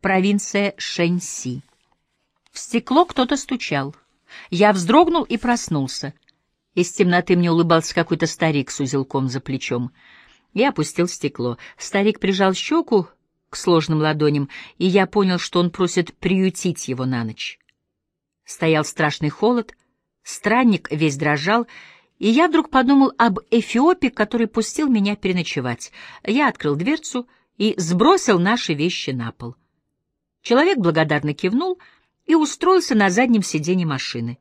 Провинция Шэньси. В стекло кто-то стучал. Я вздрогнул и проснулся. Из темноты мне улыбался какой-то старик с узелком за плечом. Я опустил стекло. Старик прижал щеку к сложным ладоням, и я понял, что он просит приютить его на ночь. Стоял страшный холод, странник весь дрожал, и я вдруг подумал об Эфиопе, который пустил меня переночевать. Я открыл дверцу и сбросил наши вещи на пол. Человек благодарно кивнул и устроился на заднем сиденье машины.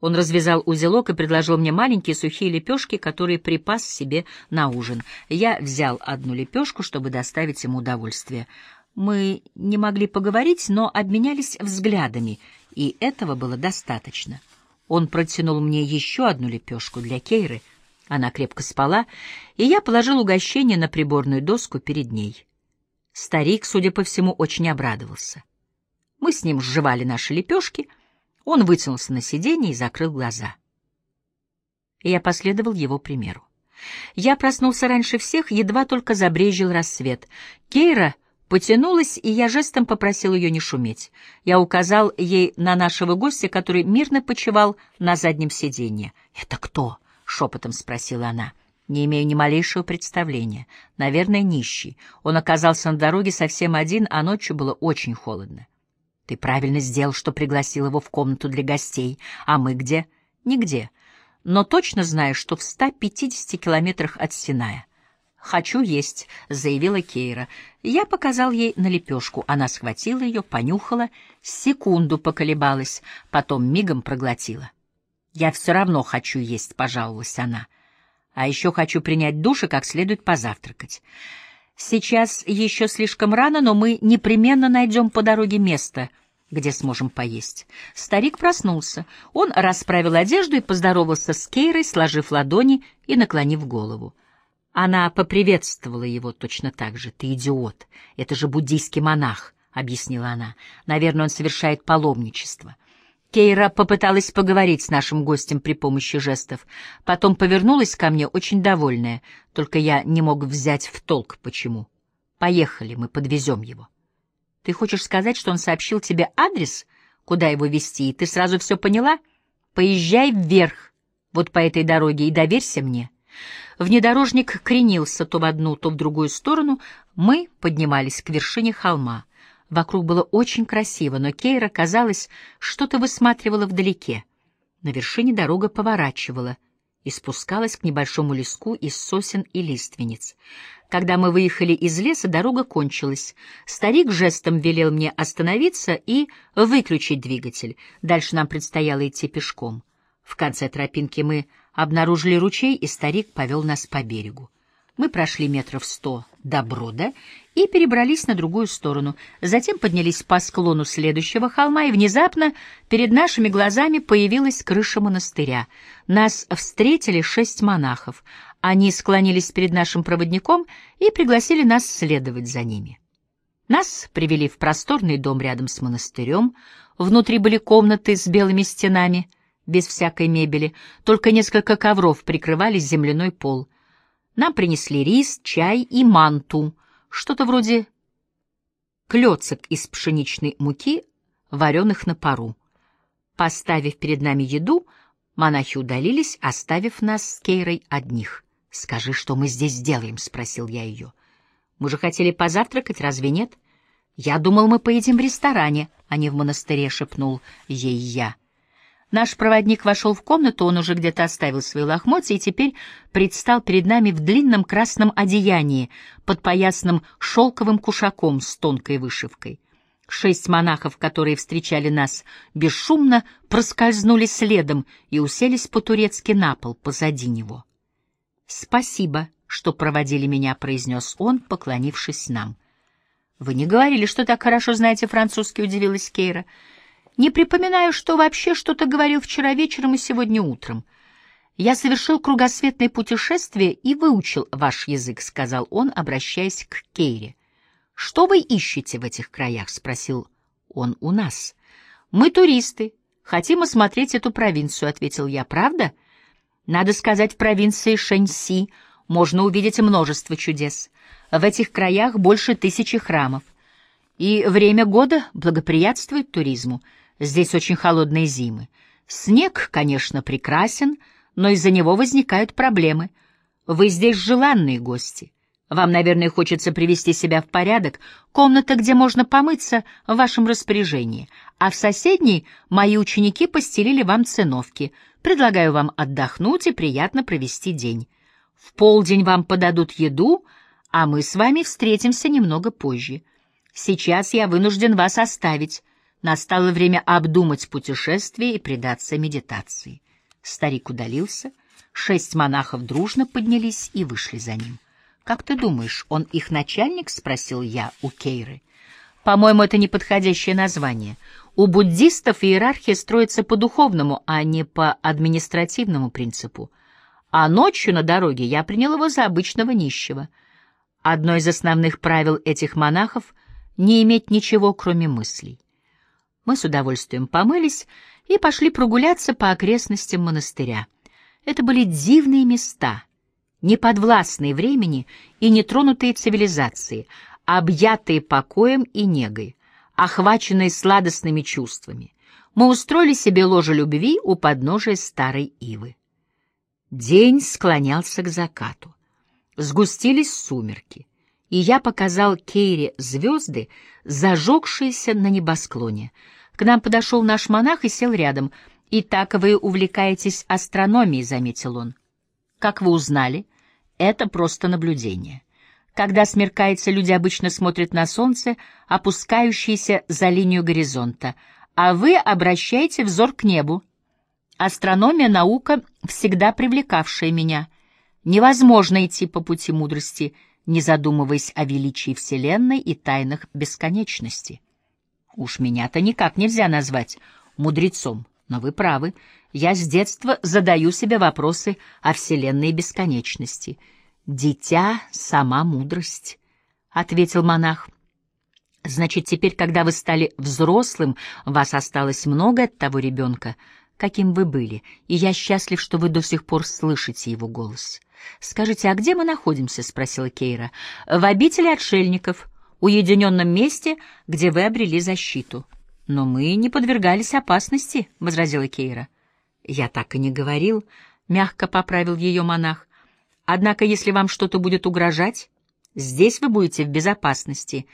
Он развязал узелок и предложил мне маленькие сухие лепешки, которые припас себе на ужин. Я взял одну лепешку, чтобы доставить ему удовольствие. Мы не могли поговорить, но обменялись взглядами, и этого было достаточно. Он протянул мне еще одну лепешку для Кейры. Она крепко спала, и я положил угощение на приборную доску перед ней. Старик, судя по всему, очень обрадовался. Мы с ним сживали наши лепешки, он вытянулся на сиденье и закрыл глаза. Я последовал его примеру. Я проснулся раньше всех, едва только забрежил рассвет. Кейра потянулась, и я жестом попросил ее не шуметь. Я указал ей на нашего гостя, который мирно почевал на заднем сиденье. «Это кто?» — шепотом спросила она. «Не имею ни малейшего представления. Наверное, нищий. Он оказался на дороге совсем один, а ночью было очень холодно. Ты правильно сделал, что пригласил его в комнату для гостей. А мы где? Нигде. Но точно знаю, что в 150 километрах от Синая. «Хочу есть», — заявила Кейра. Я показал ей на лепешку. Она схватила ее, понюхала, секунду поколебалась, потом мигом проглотила. «Я все равно хочу есть», — пожаловалась она. «А еще хочу принять душ и как следует позавтракать. Сейчас еще слишком рано, но мы непременно найдем по дороге место, где сможем поесть». Старик проснулся. Он расправил одежду и поздоровался с Кейрой, сложив ладони и наклонив голову. Она поприветствовала его точно так же. «Ты идиот! Это же буддийский монах!» — объяснила она. «Наверное, он совершает паломничество». Кейра попыталась поговорить с нашим гостем при помощи жестов. Потом повернулась ко мне, очень довольная. Только я не мог взять в толк, почему. «Поехали, мы подвезем его». «Ты хочешь сказать, что он сообщил тебе адрес, куда его везти, и ты сразу все поняла? Поезжай вверх, вот по этой дороге, и доверься мне». Внедорожник кренился то в одну, то в другую сторону. Мы поднимались к вершине холма. Вокруг было очень красиво, но Кейра, казалось, что-то высматривала вдалеке. На вершине дорога поворачивала и спускалась к небольшому леску из сосен и лиственниц. Когда мы выехали из леса, дорога кончилась. Старик жестом велел мне остановиться и выключить двигатель. Дальше нам предстояло идти пешком. В конце тропинки мы обнаружили ручей, и старик повел нас по берегу. Мы прошли метров сто до брода и перебрались на другую сторону, затем поднялись по склону следующего холма, и внезапно перед нашими глазами появилась крыша монастыря. Нас встретили шесть монахов. Они склонились перед нашим проводником и пригласили нас следовать за ними. Нас привели в просторный дом рядом с монастырем. Внутри были комнаты с белыми стенами — без всякой мебели, только несколько ковров прикрывали земляной пол. Нам принесли рис, чай и манту, что-то вроде клёцок из пшеничной муки, вареных на пару. Поставив перед нами еду, монахи удалились, оставив нас с Кейрой одних. «Скажи, что мы здесь делаем?» — спросил я ее. «Мы же хотели позавтракать, разве нет?» «Я думал, мы поедем в ресторане, а не в монастыре», — шепнул ей я. Наш проводник вошел в комнату, он уже где-то оставил свои лохмотья и теперь предстал перед нами в длинном красном одеянии, под поясным шелковым кушаком с тонкой вышивкой. Шесть монахов, которые встречали нас, бесшумно проскользнули следом и уселись по-турецки на пол позади него. «Спасибо, что проводили меня», — произнес он, поклонившись нам. «Вы не говорили, что так хорошо знаете французский?» — удивилась Кейра. Не припоминаю, что вообще что-то говорил вчера вечером и сегодня утром. Я совершил кругосветное путешествие и выучил ваш язык, сказал он, обращаясь к Кейре. Что вы ищете в этих краях? спросил он у нас. Мы туристы, хотим осмотреть эту провинцию, ответил я. Правда? Надо сказать, в провинции Шэньси можно увидеть множество чудес. В этих краях больше тысячи храмов. И время года благоприятствует туризму. Здесь очень холодные зимы. Снег, конечно, прекрасен, но из-за него возникают проблемы. Вы здесь желанные гости. Вам, наверное, хочется привести себя в порядок. Комната, где можно помыться, в вашем распоряжении. А в соседней мои ученики постелили вам циновки. Предлагаю вам отдохнуть и приятно провести день. В полдень вам подадут еду, а мы с вами встретимся немного позже. Сейчас я вынужден вас оставить. Настало время обдумать путешествие и предаться медитации. Старик удалился, шесть монахов дружно поднялись и вышли за ним. «Как ты думаешь, он их начальник?» — спросил я у Кейры. «По-моему, это неподходящее название. У буддистов иерархия строится по духовному, а не по административному принципу. А ночью на дороге я принял его за обычного нищего. Одно из основных правил этих монахов — не иметь ничего, кроме мыслей. Мы с удовольствием помылись и пошли прогуляться по окрестностям монастыря. Это были дивные места — неподвластные времени и нетронутые цивилизации, объятые покоем и негой, охваченные сладостными чувствами. Мы устроили себе ложе любви у подножия старой ивы. День склонялся к закату. Сгустились сумерки, и я показал Кейре звезды, зажегшиеся на небосклоне. К нам подошел наш монах и сел рядом. «И так вы увлекаетесь астрономией», — заметил он. «Как вы узнали?» Это просто наблюдение. Когда смеркается, люди обычно смотрят на солнце, опускающееся за линию горизонта, а вы обращаете взор к небу. Астрономия — наука, всегда привлекавшая меня. Невозможно идти по пути мудрости, не задумываясь о величии Вселенной и тайнах бесконечности. Уж меня-то никак нельзя назвать мудрецом, но вы правы. Я с детства задаю себе вопросы о Вселенной и бесконечности. «Дитя — сама мудрость», — ответил монах. «Значит, теперь, когда вы стали взрослым, вас осталось много от того ребенка, каким вы были, и я счастлив, что вы до сих пор слышите его голос». «Скажите, а где мы находимся?» — спросила Кейра. «В обители отшельников, уединенном месте, где вы обрели защиту». «Но мы не подвергались опасности», — возразила Кейра. «Я так и не говорил», — мягко поправил ее монах. «Однако, если вам что-то будет угрожать, здесь вы будете в безопасности,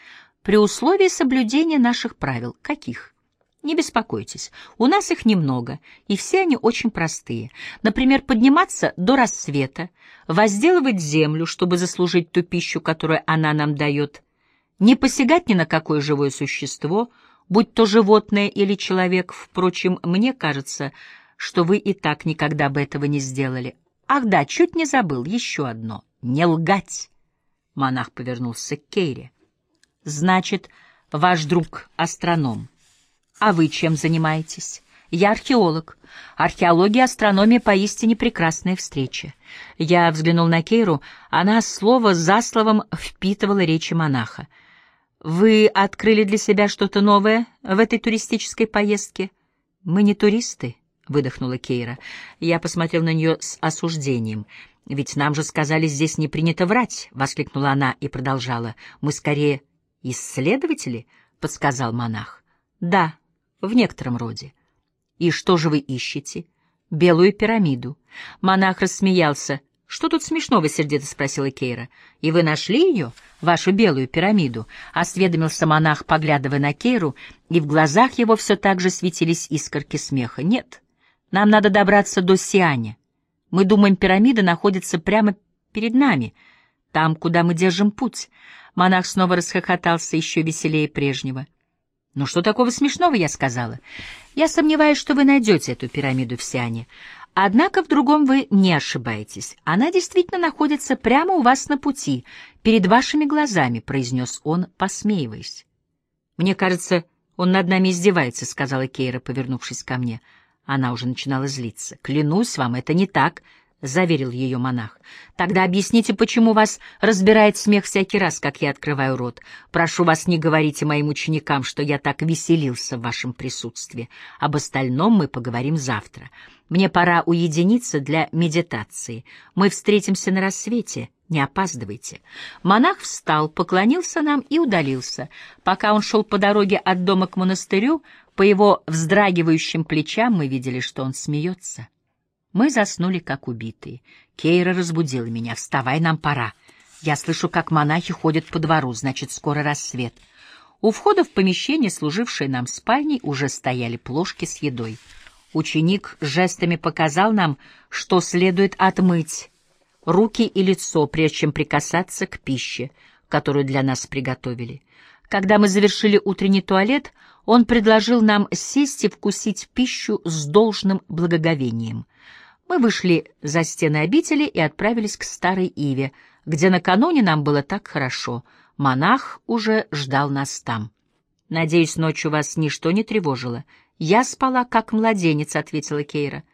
при условии соблюдения наших правил. Каких?» Не беспокойтесь, у нас их немного, и все они очень простые. Например, подниматься до рассвета, возделывать землю, чтобы заслужить ту пищу, которую она нам дает, не посягать ни на какое живое существо, будь то животное или человек. Впрочем, мне кажется, что вы и так никогда бы этого не сделали. Ах да, чуть не забыл, еще одно. Не лгать. Монах повернулся к Кейре. Значит, ваш друг астроном. А вы чем занимаетесь? Я археолог. Археология и астрономия поистине прекрасная встреча. Я взглянул на Кейру, она слово за словом впитывала речи монаха. Вы открыли для себя что-то новое в этой туристической поездке? Мы не туристы, выдохнула Кейра. Я посмотрел на нее с осуждением. «Ведь нам же сказали, здесь не принято врать!» — воскликнула она и продолжала. «Мы скорее исследователи?» — подсказал монах. «Да, в некотором роде». «И что же вы ищете?» «Белую пирамиду». Монах рассмеялся. «Что тут смешного?» — сердито спросила Кейра. «И вы нашли ее, вашу белую пирамиду?» — осведомился монах, поглядывая на Кейру, и в глазах его все так же светились искорки смеха. «Нет, нам надо добраться до Сианя. Мы думаем, пирамида находится прямо перед нами, там, куда мы держим путь. Монах снова расхохотался еще веселее прежнего. «Ну что такого смешного?» — я сказала. «Я сомневаюсь, что вы найдете эту пирамиду в Сиане. Однако в другом вы не ошибаетесь. Она действительно находится прямо у вас на пути, перед вашими глазами», — произнес он, посмеиваясь. «Мне кажется, он над нами издевается», — сказала Кейра, повернувшись ко мне. — она уже начинала злиться. «Клянусь вам, это не так», — заверил ее монах. «Тогда объясните, почему вас разбирает смех всякий раз, как я открываю рот. Прошу вас, не говорите моим ученикам, что я так веселился в вашем присутствии. Об остальном мы поговорим завтра. Мне пора уединиться для медитации. Мы встретимся на рассвете, Не опаздывайте. Монах встал, поклонился нам и удалился. Пока он шел по дороге от дома к монастырю, по его вздрагивающим плечам мы видели, что он смеется. Мы заснули, как убитые. Кейра разбудила меня. «Вставай, нам пора. Я слышу, как монахи ходят по двору, значит, скоро рассвет». У входа в помещение, служившее нам спальней, уже стояли плошки с едой. Ученик жестами показал нам, что следует отмыть руки и лицо, прежде чем прикасаться к пище, которую для нас приготовили. Когда мы завершили утренний туалет, он предложил нам сесть и вкусить пищу с должным благоговением. Мы вышли за стены обители и отправились к Старой Иве, где накануне нам было так хорошо. Монах уже ждал нас там. «Надеюсь, ночью вас ничто не тревожило. Я спала, как младенец», — ответила Кейра.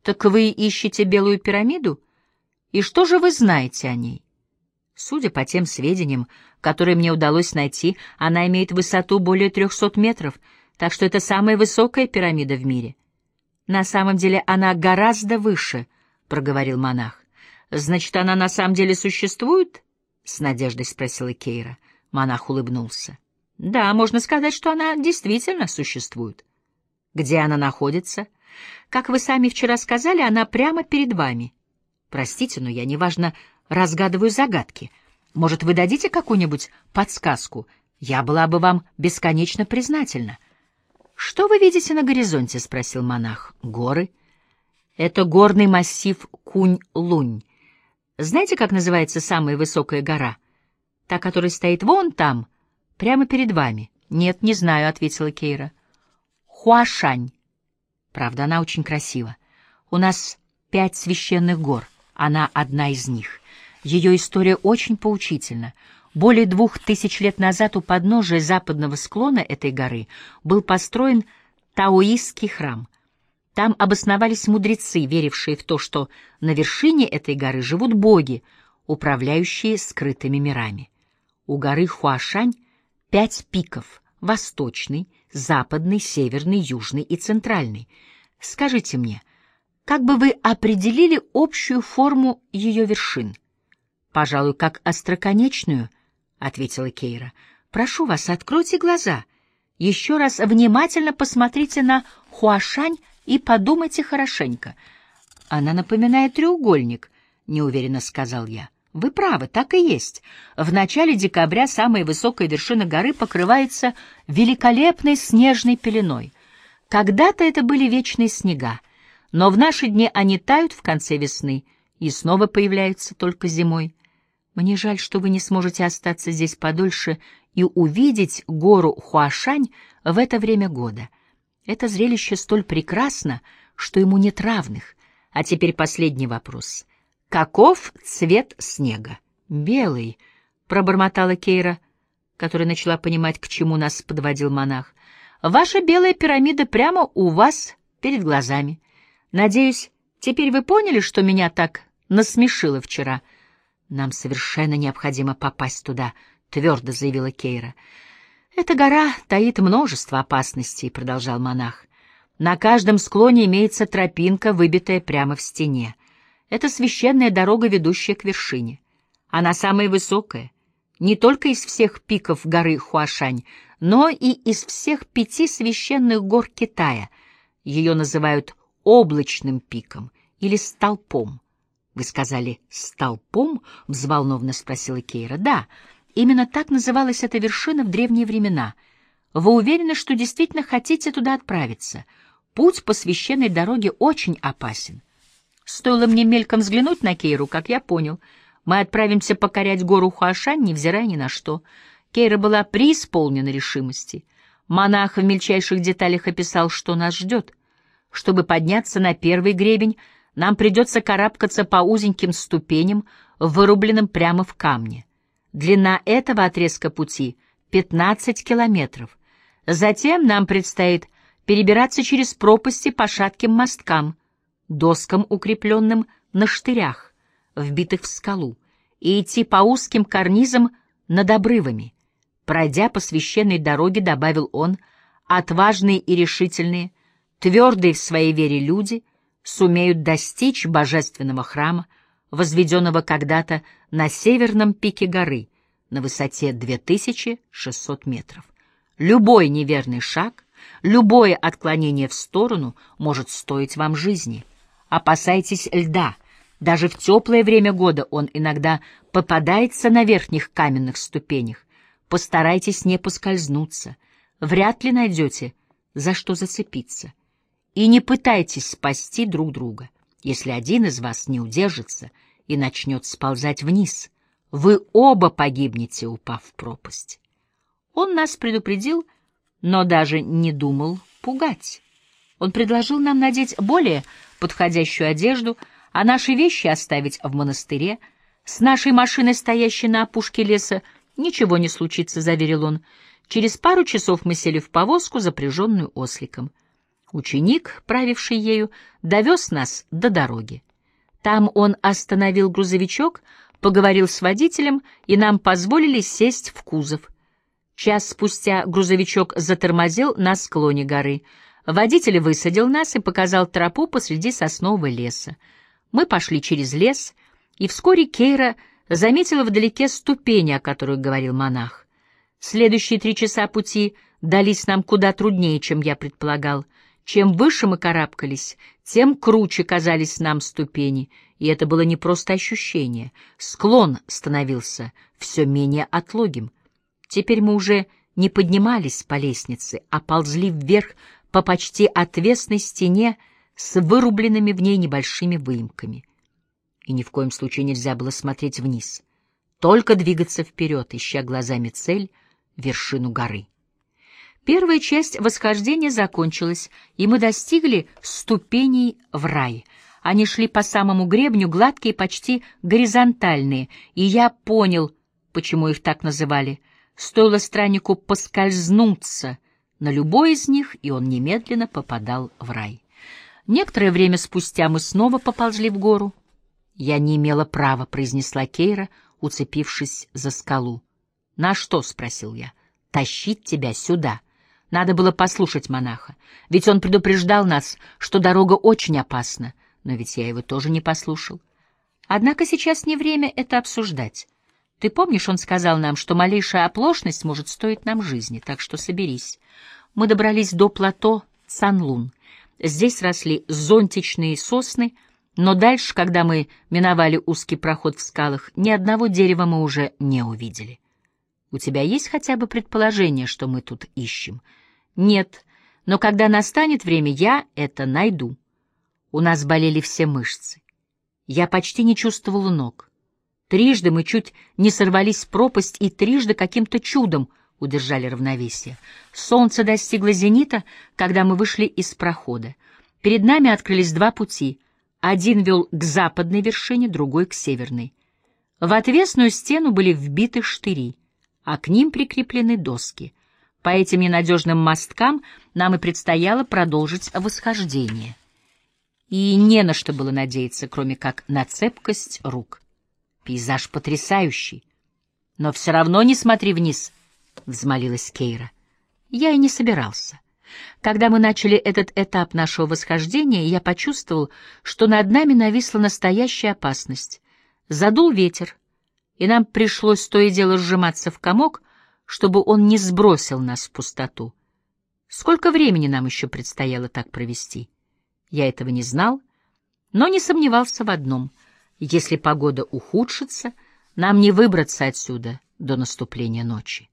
«Так вы ищете Белую пирамиду?» И что же вы знаете о ней? Судя по тем сведениям, которые мне удалось найти, она имеет высоту более трехсот метров, так что это самая высокая пирамида в мире. На самом деле она гораздо выше, — проговорил монах. Значит, она на самом деле существует? — с надеждой спросила Кейра. Монах улыбнулся. Да, можно сказать, что она действительно существует. Где она находится? Как вы сами вчера сказали, она прямо перед вами — Простите, но я неважно разгадываю загадки. Может, вы дадите какую-нибудь подсказку? Я была бы вам бесконечно признательна. Что вы видите на горизонте? спросил монах. Горы. Это горный массив Кунь-Лунь. Знаете, как называется самая высокая гора? Та, которая стоит вон там, прямо перед вами. Нет, не знаю, ответила Кейра. Хуашань. Правда, она очень красива. У нас пять священных гор — она одна из них. Ее история очень поучительна. Более двух тысяч лет назад у подножия западного склона этой горы был построен таоистский храм. Там обосновались мудрецы, верившие в то, что на вершине этой горы живут боги, управляющие скрытыми мирами. У горы Хуашань пять пиков — восточный, западный, северный, южный и центральный. Скажите мне, как бы вы определили общую форму ее вершин? Пожалуй, как остроконечную, ответила Кейра. Прошу вас, откройте глаза. Еще раз внимательно посмотрите на Хуашань и подумайте хорошенько. Она напоминает треугольник, неуверенно сказал я. Вы правы, так и есть. В начале декабря самая высокая вершина горы покрывается великолепной снежной пеленой. Когда-то это были вечные снега, но в наши дни они тают в конце весны и снова появляются только зимой. Мне жаль, что вы не сможете остаться здесь подольше и увидеть гору Хуашань в это время года. Это зрелище столь прекрасно, что ему нет равных. А теперь последний вопрос. Каков цвет снега? Белый, пробормотала Кейра, которая начала понимать, к чему нас подводил монах. Ваша белая пирамида прямо у вас перед глазами. Надеюсь, теперь вы поняли, что меня так насмешило вчера. Нам совершенно необходимо попасть туда, твердо заявила Кейра. Эта гора таит множество опасностей, продолжал монах. На каждом склоне имеется тропинка, выбитая прямо в стене. Это священная дорога, ведущая к вершине. Она самая высокая, не только из всех пиков горы Хуашань, но и из всех пяти священных гор Китая. Ее называют облачным пиком или столпом? Вы сказали «столпом?» — взволнованно спросила Кейра. Да, именно так называлась эта вершина в древние времена. Вы уверены, что действительно хотите туда отправиться? Путь по священной дороге очень опасен. Стоило мне мельком взглянуть на Кейру, как я понял. Мы отправимся покорять гору Хуашань, невзирая ни на что. Кейра была преисполнена решимости. Монах в мельчайших деталях описал, что нас ждет. Чтобы подняться на первый гребень, нам придется карабкаться по узеньким ступеням, вырубленным прямо в камне. Длина этого отрезка пути — 15 километров. Затем нам предстоит перебираться через пропасти по шатким мосткам, доскам, укрепленным на штырях, вбитых в скалу, и идти по узким карнизам над обрывами. Пройдя по священной дороге, добавил он, отважные и решительные — Твердые в своей вере люди сумеют достичь божественного храма, возведенного когда-то на северном пике горы на высоте 2600 метров. Любой неверный шаг, любое отклонение в сторону может стоить вам жизни. Опасайтесь льда. Даже в теплое время года он иногда попадается на верхних каменных ступенях. Постарайтесь не поскользнуться. Вряд ли найдете, за что зацепиться. И не пытайтесь спасти друг друга. Если один из вас не удержится и начнет сползать вниз, вы оба погибнете, упав в пропасть. Он нас предупредил, но даже не думал пугать. Он предложил нам надеть более подходящую одежду, а наши вещи оставить в монастыре. С нашей машиной, стоящей на опушке леса, ничего не случится, — заверил он. Через пару часов мы сели в повозку, запряженную осликом. Ученик, правивший ею, довез нас до дороги. Там он остановил грузовичок, поговорил с водителем, и нам позволили сесть в кузов. Час спустя грузовичок затормозил на склоне горы. Водитель высадил нас и показал тропу посреди соснового леса. Мы пошли через лес, и вскоре Кейра заметила вдалеке ступени, о которых говорил монах. Следующие три часа пути дались нам куда труднее, чем я предполагал. Чем выше мы карабкались, тем круче казались нам ступени, и это было не просто ощущение. Склон становился все менее отлогим. Теперь мы уже не поднимались по лестнице, а ползли вверх по почти отвесной стене с вырубленными в ней небольшими выемками. И ни в коем случае нельзя было смотреть вниз, только двигаться вперед, ища глазами цель, вершину горы. Первая часть восхождения закончилась, и мы достигли ступеней в рай. Они шли по самому гребню, гладкие, почти горизонтальные, и я понял, почему их так называли. Стоило страннику поскользнуться на любой из них, и он немедленно попадал в рай. Некоторое время спустя мы снова поползли в гору. «Я не имела права», — произнесла Кейра, уцепившись за скалу. «На что?» — спросил я. «Тащить тебя сюда». Надо было послушать монаха, ведь он предупреждал нас, что дорога очень опасна, но ведь я его тоже не послушал. Однако сейчас не время это обсуждать. Ты помнишь, он сказал нам, что малейшая оплошность может стоить нам жизни, так что соберись. Мы добрались до плато Санлун. Здесь росли зонтичные сосны, но дальше, когда мы миновали узкий проход в скалах, ни одного дерева мы уже не увидели. У тебя есть хотя бы предположение, что мы тут ищем? Нет, но когда настанет время, я это найду. У нас болели все мышцы. Я почти не чувствовала ног. Трижды мы чуть не сорвались в пропасть и трижды каким-то чудом удержали равновесие. Солнце достигло зенита, когда мы вышли из прохода. Перед нами открылись два пути. Один вел к западной вершине, другой — к северной. В отвесную стену были вбиты штыри — а к ним прикреплены доски. По этим ненадежным мосткам нам и предстояло продолжить восхождение. И не на что было надеяться, кроме как на цепкость рук. Пейзаж потрясающий. Но все равно не смотри вниз, — взмолилась Кейра. Я и не собирался. Когда мы начали этот этап нашего восхождения, я почувствовал, что над нами нависла настоящая опасность. Задул ветер, и нам пришлось то и дело сжиматься в комок, чтобы он не сбросил нас в пустоту. Сколько времени нам еще предстояло так провести? Я этого не знал, но не сомневался в одном. Если погода ухудшится, нам не выбраться отсюда до наступления ночи.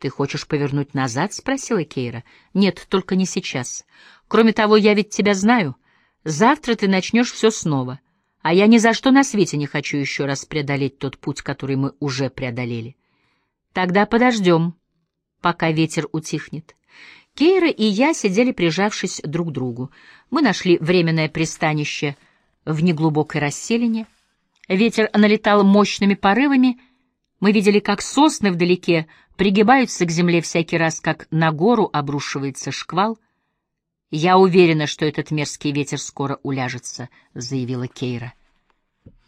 «Ты хочешь повернуть назад?» — спросила Кейра. «Нет, только не сейчас. Кроме того, я ведь тебя знаю. Завтра ты начнешь все снова. А я ни за что на свете не хочу еще раз преодолеть тот путь, который мы уже преодолели. Тогда подождем, пока ветер утихнет. Кейра и я сидели, прижавшись друг к другу. Мы нашли временное пристанище в неглубокой расселине. Ветер налетал мощными порывами. Мы видели, как сосны вдалеке пригибаются к земле всякий раз, как на гору обрушивается шквал — «Я уверена, что этот мерзкий ветер скоро уляжется», — заявила Кейра.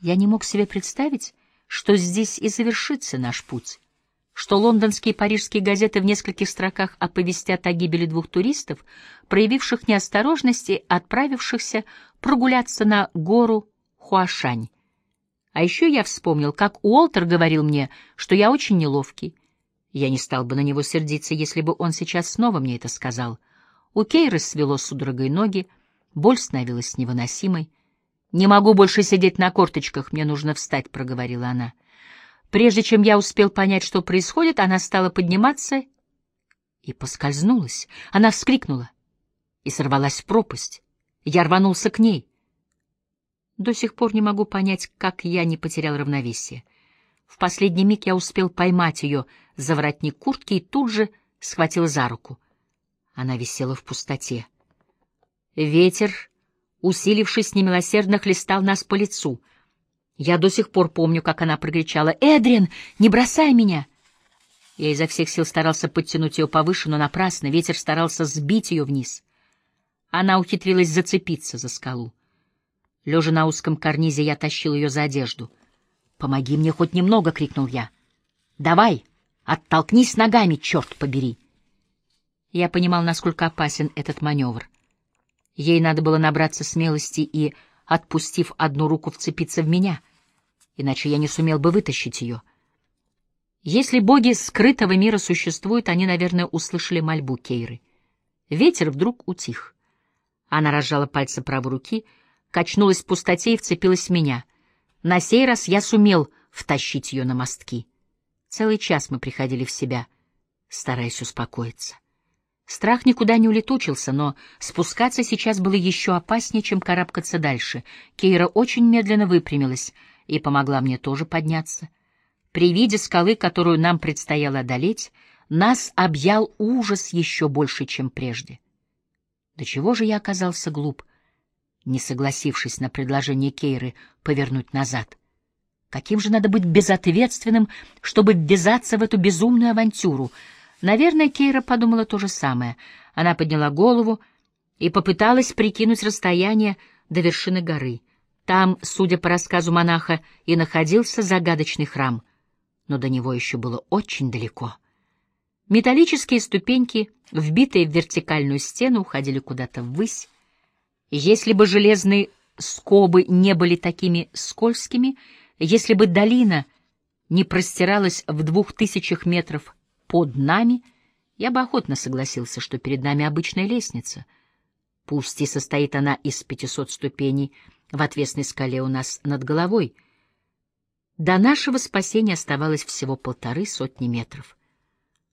Я не мог себе представить, что здесь и завершится наш путь, что лондонские и парижские газеты в нескольких строках оповестят о гибели двух туристов, проявивших неосторожность и отправившихся прогуляться на гору Хуашань. А еще я вспомнил, как Уолтер говорил мне, что я очень неловкий. Я не стал бы на него сердиться, если бы он сейчас снова мне это сказал. У Кейры свело судорогой ноги, боль становилась невыносимой. «Не могу больше сидеть на корточках, мне нужно встать», — проговорила она. Прежде чем я успел понять, что происходит, она стала подниматься и поскользнулась. Она вскрикнула и сорвалась в пропасть. Я рванулся к ней. До сих пор не могу понять, как я не потерял равновесие. В последний миг я успел поймать ее за воротник куртки и тут же схватил за руку. Она висела в пустоте. Ветер, усилившись немилосердно, хлестал нас по лицу. Я до сих пор помню, как она прокричала «Эдрин, не бросай меня!» Я изо всех сил старался подтянуть ее повыше, но напрасно. Ветер старался сбить ее вниз. Она ухитрилась зацепиться за скалу. Лежа на узком карнизе, я тащил ее за одежду. «Помоги мне хоть немного!» — крикнул я. «Давай, оттолкнись ногами, черт побери!» Я понимал, насколько опасен этот маневр. Ей надо было набраться смелости и, отпустив одну руку, вцепиться в меня, иначе я не сумел бы вытащить ее. Если боги скрытого мира существуют, они, наверное, услышали мольбу Кейры. Ветер вдруг утих. Она разжала пальцы правой руки, качнулась в пустоте и вцепилась в меня. На сей раз я сумел втащить ее на мостки. Целый час мы приходили в себя, стараясь успокоиться. Страх никуда не улетучился, но спускаться сейчас было еще опаснее, чем карабкаться дальше. Кейра очень медленно выпрямилась и помогла мне тоже подняться. При виде скалы, которую нам предстояло одолеть, нас объял ужас еще больше, чем прежде. До чего же я оказался глуп, не согласившись на предложение Кейры повернуть назад? Каким же надо быть безответственным, чтобы ввязаться в эту безумную авантюру — Наверное, Кейра подумала то же самое. Она подняла голову и попыталась прикинуть расстояние до вершины горы. Там, судя по рассказу монаха, и находился загадочный храм, но до него еще было очень далеко. Металлические ступеньки, вбитые в вертикальную стену, уходили куда-то ввысь. Если бы железные скобы не были такими скользкими, если бы долина не простиралась в двух тысячах метров под нами, я бы охотно согласился, что перед нами обычная лестница. Пусть и состоит она из пятисот ступеней в отвесной скале у нас над головой. До нашего спасения оставалось всего полторы сотни метров.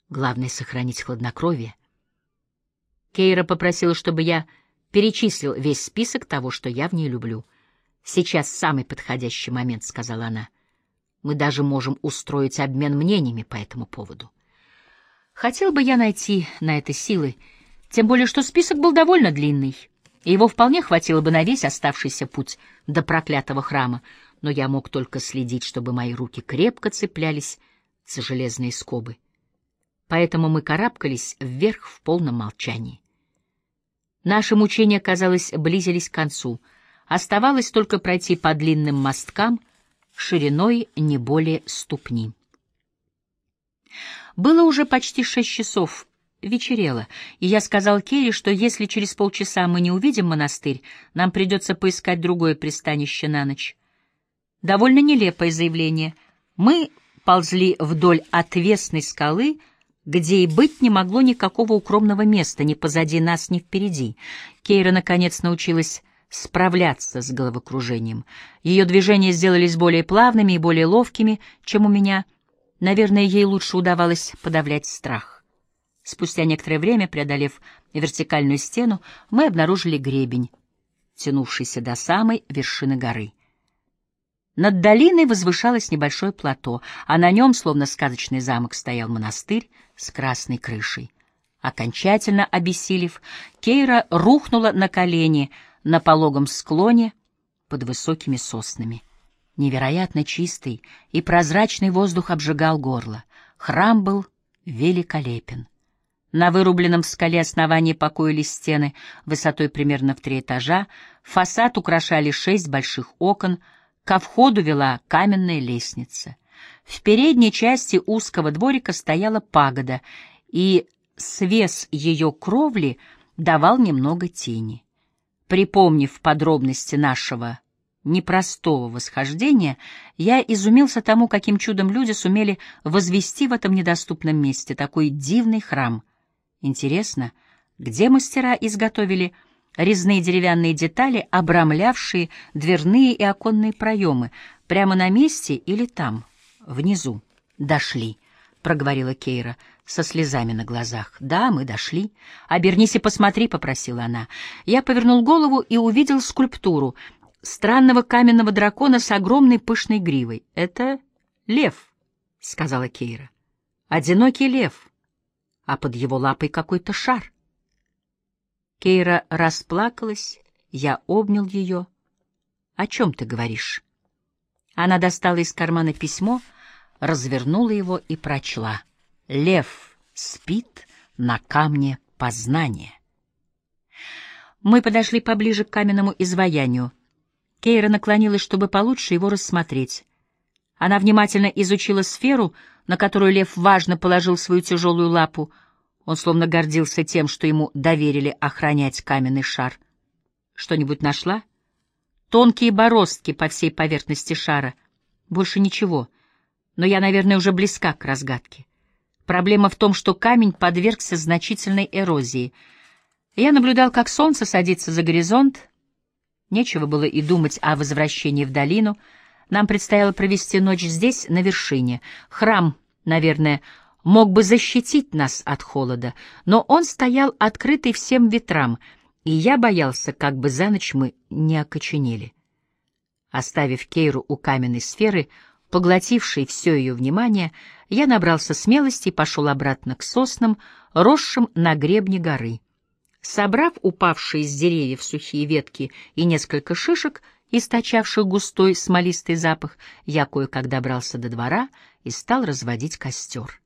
Главное — сохранить хладнокровие. Кейра попросила, чтобы я перечислил весь список того, что я в ней люблю. «Сейчас самый подходящий момент», — сказала она. «Мы даже можем устроить обмен мнениями по этому поводу». Хотел бы я найти на это силы, тем более что список был довольно длинный, и его вполне хватило бы на весь оставшийся путь до проклятого храма, но я мог только следить, чтобы мои руки крепко цеплялись за железные скобы. Поэтому мы карабкались вверх в полном молчании. Наши мучения, казалось, близились к концу. Оставалось только пройти по длинным мосткам шириной не более ступни. Было уже почти шесть часов, вечерело, и я сказал Керри, что если через полчаса мы не увидим монастырь, нам придется поискать другое пристанище на ночь. Довольно нелепое заявление. Мы ползли вдоль отвесной скалы, где и быть не могло никакого укромного места ни позади нас, ни впереди. Кейра, наконец, научилась справляться с головокружением. Ее движения сделались более плавными и более ловкими, чем у меня — Наверное, ей лучше удавалось подавлять страх. Спустя некоторое время, преодолев вертикальную стену, мы обнаружили гребень, тянувшийся до самой вершины горы. Над долиной возвышалось небольшое плато, а на нем, словно сказочный замок, стоял монастырь с красной крышей. Окончательно обессилев, Кейра рухнула на колени на пологом склоне под высокими соснами. Невероятно чистый и прозрачный воздух обжигал горло. Храм был великолепен. На вырубленном в скале основании покоились стены высотой примерно в три этажа, фасад украшали шесть больших окон, ко входу вела каменная лестница. В передней части узкого дворика стояла пагода, и свес ее кровли давал немного тени. Припомнив подробности нашего непростого восхождения, я изумился тому, каким чудом люди сумели возвести в этом недоступном месте такой дивный храм. Интересно, где мастера изготовили резные деревянные детали, обрамлявшие дверные и оконные проемы, прямо на месте или там, внизу? Дошли, — проговорила Кейра со слезами на глазах. «Да, мы дошли. Обернись и посмотри», — попросила она. Я повернул голову и увидел скульптуру — странного каменного дракона с огромной пышной гривой. «Это лев», — сказала Кейра. «Одинокий лев, а под его лапой какой-то шар». Кейра расплакалась, я обнял ее. «О чем ты говоришь?» Она достала из кармана письмо, развернула его и прочла. «Лев спит на камне познания». Мы подошли поближе к каменному изваянию. Кейра наклонилась, чтобы получше его рассмотреть. Она внимательно изучила сферу, на которую лев важно положил свою тяжелую лапу. Он словно гордился тем, что ему доверили охранять каменный шар. Что-нибудь нашла? Тонкие бороздки по всей поверхности шара. Больше ничего. Но я, наверное, уже близка к разгадке. Проблема в том, что камень подвергся значительной эрозии. Я наблюдал, как солнце садится за горизонт, Нечего было и думать о возвращении в долину. Нам предстояло провести ночь здесь, на вершине. Храм, наверное, мог бы защитить нас от холода, но он стоял открытый всем ветрам, и я боялся, как бы за ночь мы не окоченели. Оставив Кейру у каменной сферы, поглотившей все ее внимание, я набрался смелости и пошел обратно к соснам, росшим на гребне горы. Собрав упавшие с деревьев сухие ветки и несколько шишек, источавших густой смолистый запах, я кое-как добрался до двора и стал разводить костер.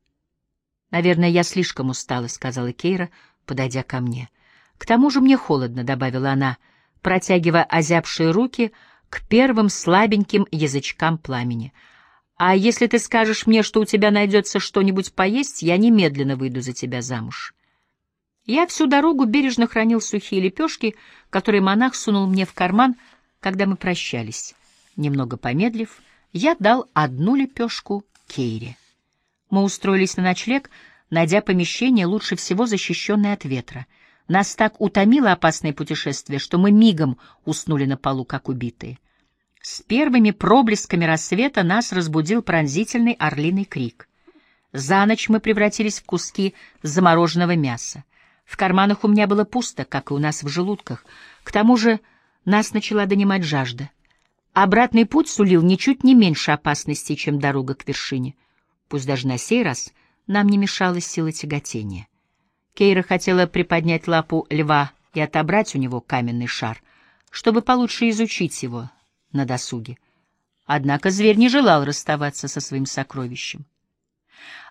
«Наверное, я слишком устала», — сказала Кейра, подойдя ко мне. «К тому же мне холодно», — добавила она, протягивая озябшие руки к первым слабеньким язычкам пламени. «А если ты скажешь мне, что у тебя найдется что-нибудь поесть, я немедленно выйду за тебя замуж». Я всю дорогу бережно хранил сухие лепешки, которые монах сунул мне в карман, когда мы прощались. Немного помедлив, я дал одну лепешку Кейре. Мы устроились на ночлег, найдя помещение, лучше всего защищенное от ветра. Нас так утомило опасное путешествие, что мы мигом уснули на полу, как убитые. С первыми проблесками рассвета нас разбудил пронзительный орлиный крик. За ночь мы превратились в куски замороженного мяса. В карманах у меня было пусто, как и у нас в желудках. К тому же нас начала донимать жажда. Обратный путь сулил ничуть не меньше опасности, чем дорога к вершине. Пусть даже на сей раз нам не мешала сила тяготения. Кейра хотела приподнять лапу льва и отобрать у него каменный шар, чтобы получше изучить его на досуге. Однако зверь не желал расставаться со своим сокровищем.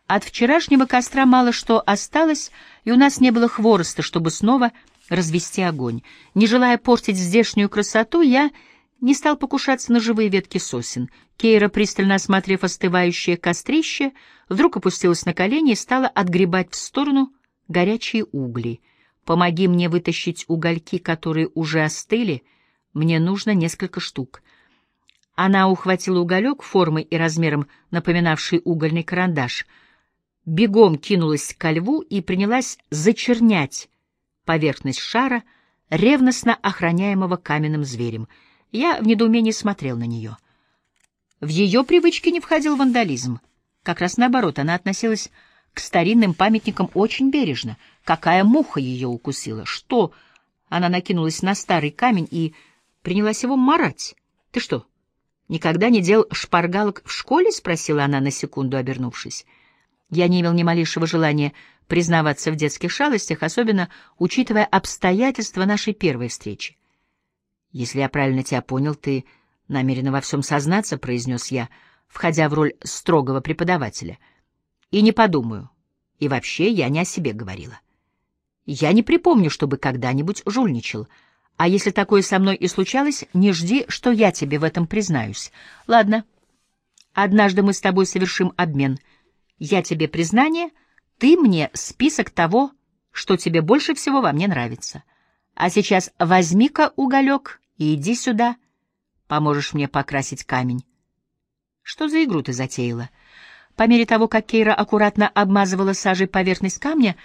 От вчерашнего костра мало что осталось, и у нас не было хвороста, чтобы снова развести огонь. Не желая портить здешнюю красоту, я не стал покушаться на живые ветки сосен. Кейра, пристально осмотрев остывающее кострище, вдруг опустилась на колени и стала отгребать в сторону горячие угли. «Помоги мне вытащить угольки, которые уже остыли. Мне нужно несколько штук». Она ухватила уголек формой и размером, напоминавший угольный карандаш — бегом кинулась ко льву и принялась зачернять поверхность шара, ревностно охраняемого каменным зверем. Я в недоумении смотрел на нее. В ее привычки не входил вандализм. Как раз наоборот, она относилась к старинным памятникам очень бережно. Какая муха ее укусила? Что? Она накинулась на старый камень и принялась его марать. Ты что, никогда не делал шпаргалок в школе? — спросила она на секунду, обернувшись. Я не имел ни малейшего желания признаваться в детских шалостях, особенно учитывая обстоятельства нашей первой встречи. «Если я правильно тебя понял, ты намерена во всем сознаться», — произнес я, входя в роль строгого преподавателя. «И не подумаю. И вообще я не о себе говорила. Я не припомню, чтобы когда-нибудь жульничал. А если такое со мной и случалось, не жди, что я тебе в этом признаюсь. Ладно. Однажды мы с тобой совершим обмен — я тебе признание, ты мне список того, что тебе больше всего во мне нравится. А сейчас возьми-ка уголек и иди сюда. Поможешь мне покрасить камень. Что за игру ты затеяла? По мере того, как Кейра аккуратно обмазывала сажей поверхность камня,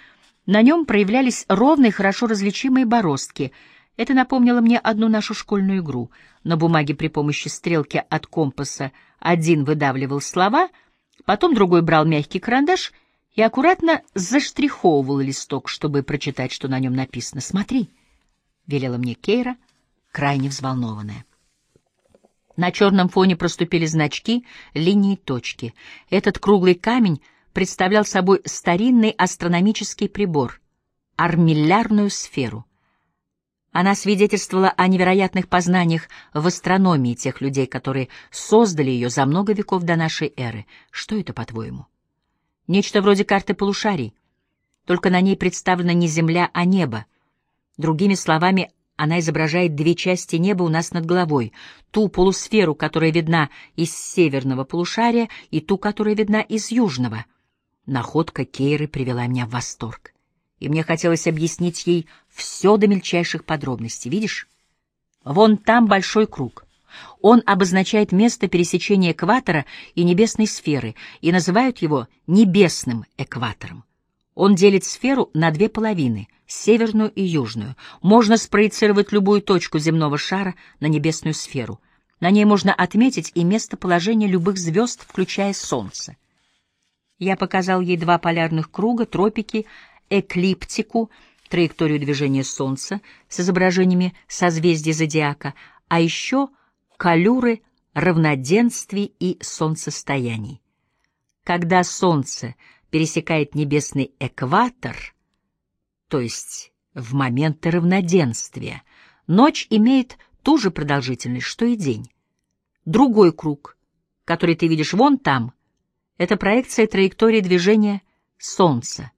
на нем проявлялись ровные, хорошо различимые бороздки. Это напомнило мне одну нашу школьную игру. На бумаге при помощи стрелки от компаса один выдавливал слова, потом другой брал мягкий карандаш и аккуратно заштриховывал листок, чтобы прочитать, что на нем написано. «Смотри», — велела мне Кейра, крайне взволнованная. На черном фоне проступили значки, линии, точки. Этот круглый камень представлял собой старинный астрономический прибор — армиллярную сферу. Она свидетельствовала о невероятных познаниях в астрономии тех людей, которые создали ее за много веков до нашей эры. Что это, по-твоему? Нечто вроде карты полушарий. Только на ней представлена не Земля, а небо. Другими словами, она изображает две части неба у нас над головой, ту полусферу, которая видна из северного полушария, и ту, которая видна из южного. Находка Кейры привела меня в восторг, и мне хотелось объяснить ей все до мельчайших подробностей. Видишь? Вон там большой круг. Он обозначает место пересечения экватора и небесной сферы, и называют его небесным экватором. Он делит сферу на две половины — северную и южную. Можно спроецировать любую точку земного шара на небесную сферу. На ней можно отметить и местоположение любых звезд, включая Солнце. Я показал ей два полярных круга, тропики, эклиптику, траекторию движения Солнца с изображениями созвездий зодиака, а еще калюры равноденствий и солнцестояний. Когда Солнце пересекает небесный экватор — то есть в моменты равноденствия, ночь имеет ту же продолжительность, что и день. Другой круг, который ты видишь вон там, это проекция траектории движения Солнца.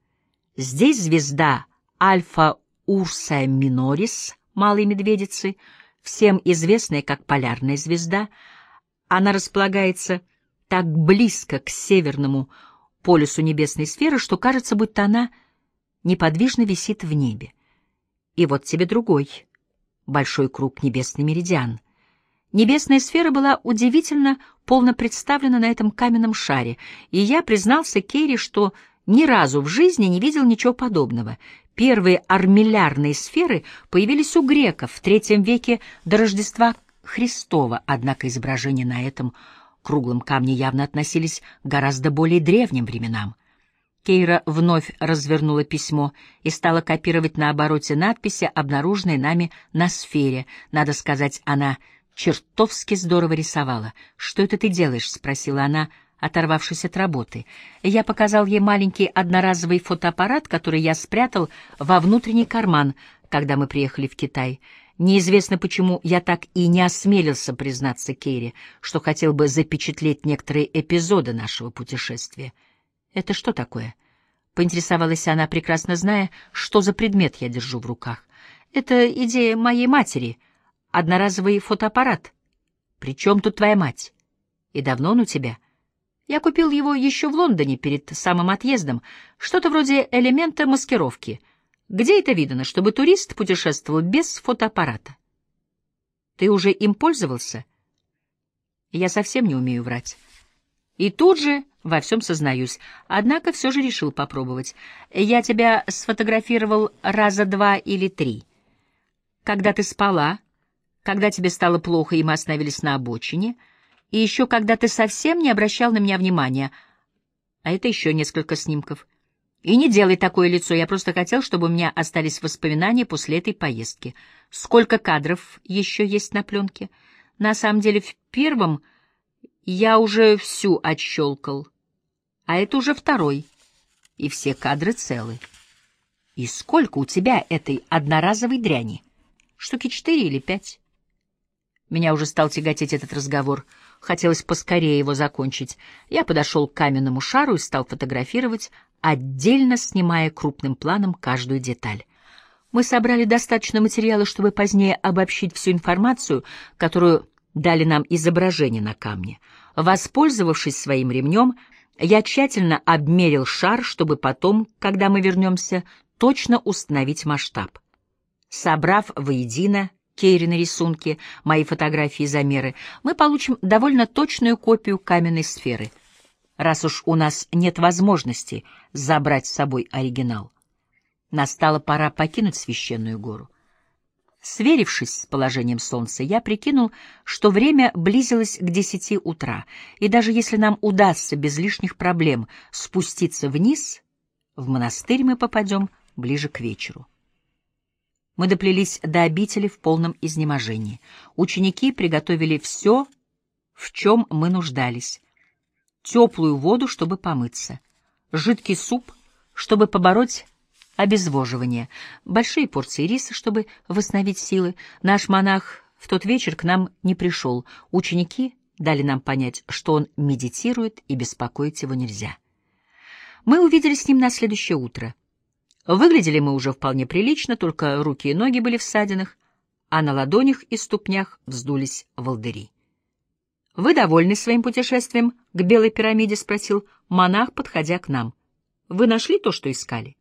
Здесь звезда Альфа Урса Минорис, малой медведицы, всем известная как полярная звезда, она располагается так близко к северному полюсу небесной сферы, что кажется, будто она — неподвижно висит в небе. И вот тебе другой, большой круг небесный меридиан. Небесная сфера была удивительно полно представлена на этом каменном шаре, и я признался Керри, что ни разу в жизни не видел ничего подобного. Первые армиллярные сферы появились у греков в третьем веке до Рождества Христова, однако изображения на этом круглом камне явно относились к гораздо более древним временам. Кейра вновь развернула письмо и стала копировать на обороте надписи, обнаруженные нами на сфере. Надо сказать, она чертовски здорово рисовала. «Что это ты делаешь?» — спросила она, оторвавшись от работы. Я показал ей маленький одноразовый фотоаппарат, который я спрятал во внутренний карман, когда мы приехали в Китай. Неизвестно почему я так и не осмелился признаться Кейре, что хотел бы запечатлеть некоторые эпизоды нашего путешествия. «Это что такое?» — поинтересовалась она, прекрасно зная, что за предмет я держу в руках. «Это идея моей матери. Одноразовый фотоаппарат. При чем тут твоя мать? И давно он у тебя?» Я купил его еще в Лондоне перед самым отъездом. Что-то вроде элемента маскировки. Где это видано, чтобы турист путешествовал без фотоаппарата? Ты уже им пользовался? Я совсем не умею врать. И тут же во всем сознаюсь, однако все же решил попробовать. Я тебя сфотографировал раза два или три. Когда ты спала, когда тебе стало плохо, и мы остановились на обочине, и еще когда ты совсем не обращал на меня внимания. А это еще несколько снимков. И не делай такое лицо, я просто хотел, чтобы у меня остались воспоминания после этой поездки. Сколько кадров еще есть на пленке? На самом деле, в первом я уже всю отщелкал, а это уже второй, и все кадры целы. И сколько у тебя этой одноразовой дряни? Штуки четыре или пять? Меня уже стал тяготеть этот разговор. Хотелось поскорее его закончить. Я подошел к каменному шару и стал фотографировать, отдельно снимая крупным планом каждую деталь. Мы собрали достаточно материала, чтобы позднее обобщить всю информацию, которую дали нам изображение на камне. Воспользовавшись своим ремнем, я тщательно обмерил шар, чтобы потом, когда мы вернемся, точно установить масштаб. Собрав воедино Кейрины рисунки, мои фотографии и замеры, мы получим довольно точную копию каменной сферы, раз уж у нас нет возможности забрать с собой оригинал. Настала пора покинуть священную гору. Сверившись с положением солнца, я прикинул, что время близилось к десяти утра, и даже если нам удастся без лишних проблем спуститься вниз, в монастырь мы попадем ближе к вечеру. Мы доплелись до обители в полном изнеможении. Ученики приготовили все, в чем мы нуждались. Теплую воду, чтобы помыться, жидкий суп, чтобы побороть обезвоживание, большие порции риса, чтобы восстановить силы. Наш монах в тот вечер к нам не пришел. Ученики дали нам понять, что он медитирует, и беспокоить его нельзя. Мы увиделись с ним на следующее утро. Выглядели мы уже вполне прилично, только руки и ноги были в ссадинах, а на ладонях и ступнях вздулись волдыри. — Вы довольны своим путешествием к Белой пирамиде? — спросил монах, подходя к нам. — Вы нашли то, что искали?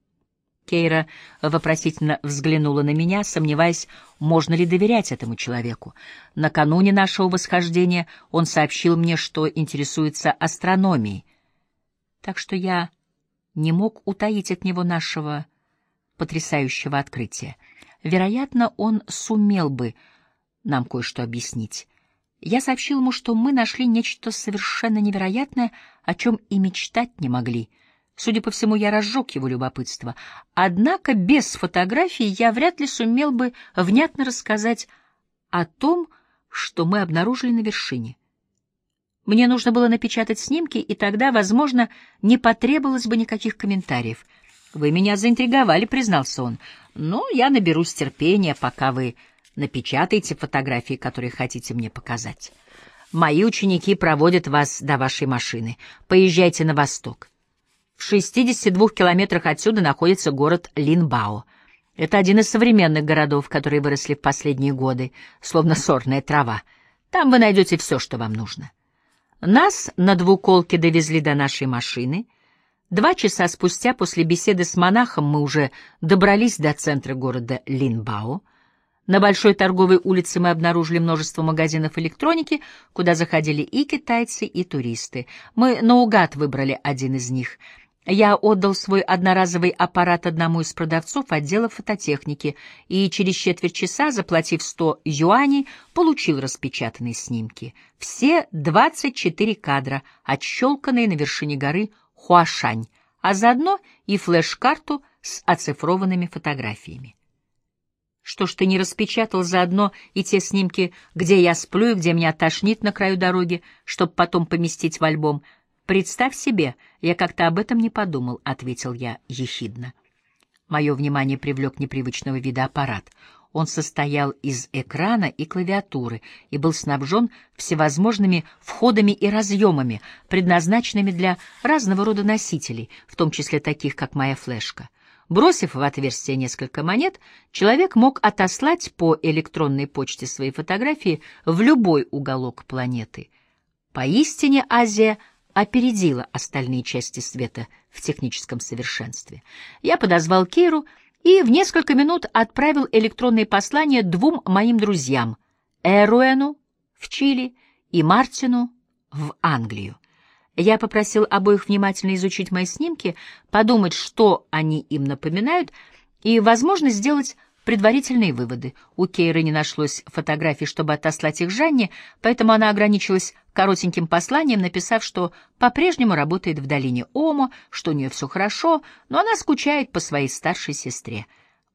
Кейра вопросительно взглянула на меня, сомневаясь, можно ли доверять этому человеку. Накануне нашего восхождения он сообщил мне, что интересуется астрономией. Так что я не мог утаить от него нашего потрясающего открытия. Вероятно, он сумел бы нам кое-что объяснить. Я сообщил ему, что мы нашли нечто совершенно невероятное, о чем и мечтать не могли. Судя по всему, я разжег его любопытство. Однако без фотографий я вряд ли сумел бы внятно рассказать о том, что мы обнаружили на вершине. Мне нужно было напечатать снимки, и тогда, возможно, не потребовалось бы никаких комментариев — «Вы меня заинтриговали», — признался он. «Но я наберусь терпения, пока вы напечатаете фотографии, которые хотите мне показать. Мои ученики проводят вас до вашей машины. Поезжайте на восток. В 62 километрах отсюда находится город Линбао. Это один из современных городов, которые выросли в последние годы, словно сорная трава. Там вы найдете все, что вам нужно. Нас на двуколке довезли до нашей машины — Два часа спустя после беседы с монахом мы уже добрались до центра города Линбао. На большой торговой улице мы обнаружили множество магазинов электроники, куда заходили и китайцы, и туристы. Мы наугад выбрали один из них. Я отдал свой одноразовый аппарат одному из продавцов отдела фототехники и через четверть часа, заплатив 100 юаней, получил распечатанные снимки. Все 24 кадра, отщелканные на вершине горы Хуашань, а заодно и флеш-карту с оцифрованными фотографиями. Что ж ты не распечатал заодно и те снимки, где я сплю и где меня тошнит на краю дороги, чтобы потом поместить в альбом? Представь себе, я как-то об этом не подумал, — ответил я ехидно. Мое внимание привлек непривычного вида аппарат. Он состоял из экрана и клавиатуры и был снабжен всевозможными входами и разъемами, предназначенными для разного рода носителей, в том числе таких, как моя флешка. Бросив в отверстие несколько монет, человек мог отослать по электронной почте свои фотографии в любой уголок планеты. Поистине Азия опередила остальные части света в техническом совершенстве. Я подозвал Кейру и в несколько минут отправил электронные послания двум моим друзьям — Эруэну в Чили и Мартину в Англию. Я попросил обоих внимательно изучить мои снимки, подумать, что они им напоминают, и, возможно, сделать предварительные выводы. У Кейры не нашлось фотографий, чтобы отослать их Жанне, поэтому она ограничилась коротеньким посланием, написав, что по-прежнему работает в долине Омо, что у нее все хорошо, но она скучает по своей старшей сестре.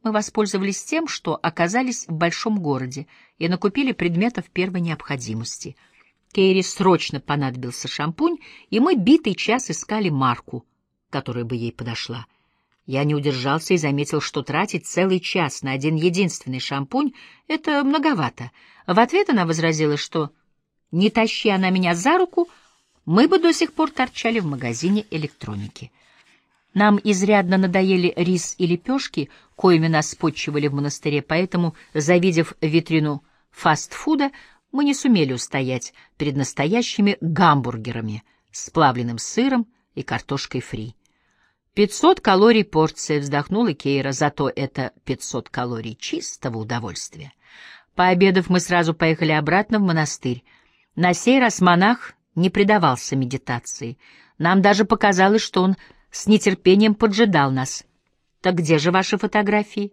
Мы воспользовались тем, что оказались в большом городе и накупили предметов первой необходимости. Кейри срочно понадобился шампунь, и мы битый час искали марку, которая бы ей подошла. Я не удержался и заметил, что тратить целый час на один единственный шампунь — это многовато. В ответ она возразила, что «не тащи она меня за руку», мы бы до сих пор торчали в магазине электроники. Нам изрядно надоели рис и лепешки, коими нас почивали в монастыре, поэтому, завидев витрину фастфуда, мы не сумели устоять перед настоящими гамбургерами с плавленным сыром и картошкой фри. «Пятьсот калорий порция», — вздохнула Кейра, — «зато это пятьсот калорий чистого удовольствия». Пообедав, мы сразу поехали обратно в монастырь. На сей раз монах не предавался медитации. Нам даже показалось, что он с нетерпением поджидал нас. «Так где же ваши фотографии?»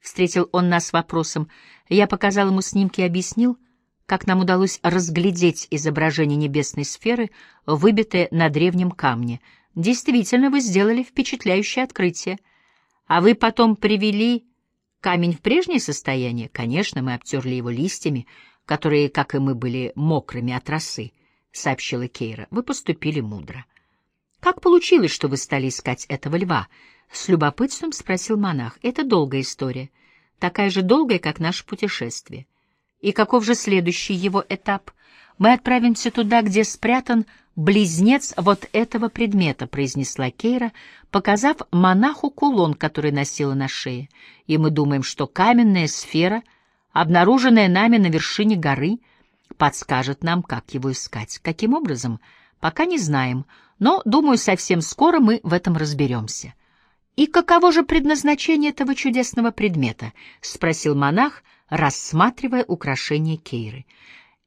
Встретил он нас вопросом. Я показал ему снимки и объяснил, как нам удалось разглядеть изображение небесной сферы, выбитое на древнем камне. Действительно, вы сделали впечатляющее открытие. А вы потом привели камень в прежнее состояние? Конечно, мы обтерли его листьями, которые, как и мы, были мокрыми от росы, — сообщила Кейра. Вы поступили мудро. Как получилось, что вы стали искать этого льва? С любопытством спросил монах. Это долгая история, такая же долгая, как наше путешествие. И каков же следующий его этап? Мы отправимся туда, где спрятан близнец вот этого предмета, произнесла Кейра, показав монаху кулон, который носила на шее. И мы думаем, что каменная сфера, обнаруженная нами на вершине горы, подскажет нам, как его искать. Каким образом? Пока не знаем, но, думаю, совсем скоро мы в этом разберемся. «И каково же предназначение этого чудесного предмета?» — спросил монах, рассматривая украшение Кейры.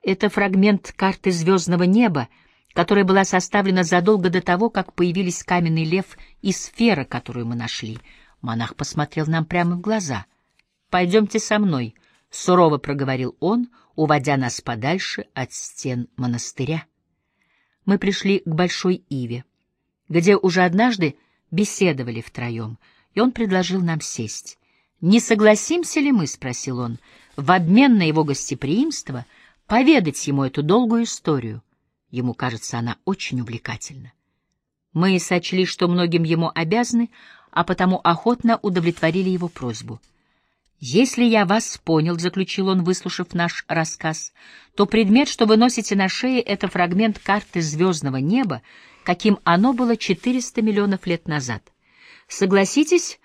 Это фрагмент карты звездного неба, которая была составлена задолго до того, как появились каменный лев и сфера, которую мы нашли. Монах посмотрел нам прямо в глаза. «Пойдемте со мной», — сурово проговорил он, уводя нас подальше от стен монастыря. Мы пришли к Большой Иве, где уже однажды беседовали втроем, и он предложил нам сесть. «Не согласимся ли мы, — спросил он, — в обмен на его гостеприимство поведать ему эту долгую историю? Ему кажется, она очень увлекательна. Мы сочли, что многим ему обязаны, а потому охотно удовлетворили его просьбу. «Если я вас понял», — заключил он, выслушав наш рассказ, «то предмет, что вы носите на шее, — это фрагмент карты звездного неба, каким оно было 400 миллионов лет назад. Согласитесь,